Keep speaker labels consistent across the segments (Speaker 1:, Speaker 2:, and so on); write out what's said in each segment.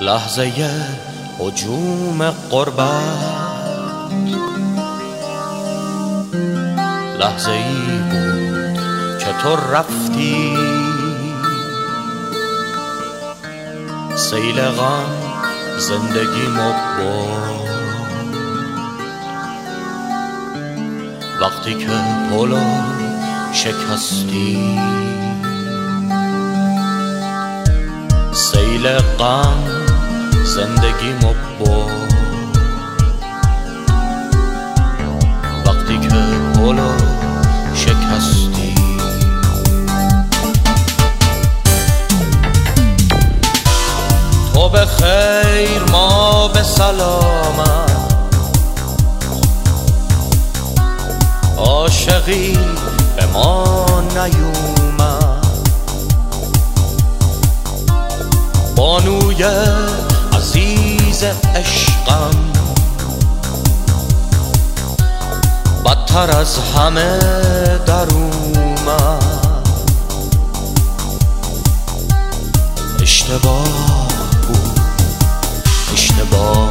Speaker 1: لحظه حجوم قربت. لحظه ای بود که تو رفتی. سیل غم زندگی برد. وقتی که پلو شکستی. سیل غم زندگی برد وقتی که پلو شکستی. تو به خیر ما به سلامت. عاشقی به ما نیومد. بانوی عزیز عشقم بدتر از همه در اومد اشتباه بود اشتباه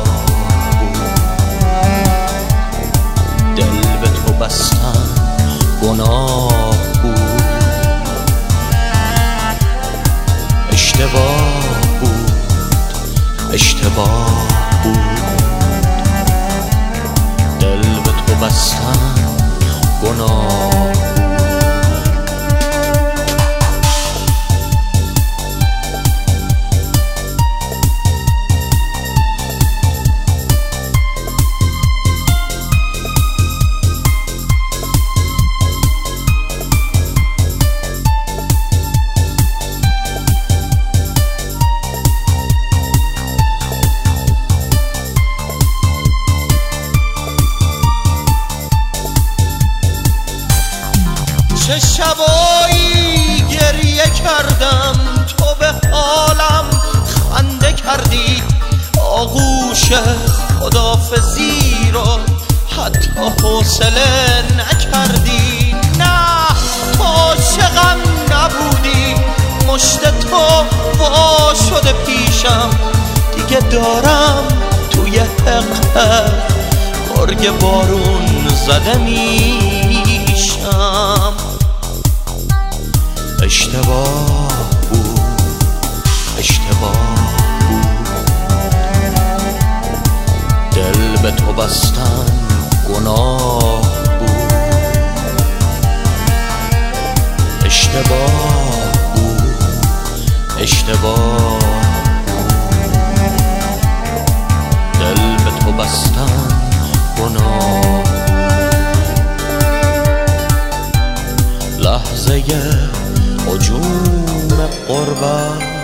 Speaker 1: اشتباه بود. دل به تو بستن چه شبایی گریه کردم؟ تو به حالم خنده کردی. آغوش خدافزی رو حتی حوصله نکردی. نه عاشقم نبودی. مشت تو وا شده پیشم. دیگه دارم توی حقه گرگ بارون زده میشم. اشتباه بود. اشتباه بود. دل به تو بستن گناه بود. اشتباه بود. اشتباه دل به تو بستن گناه لحظه حجوم قربت